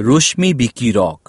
রশ্মি বিকিরক